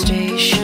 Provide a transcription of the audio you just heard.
station.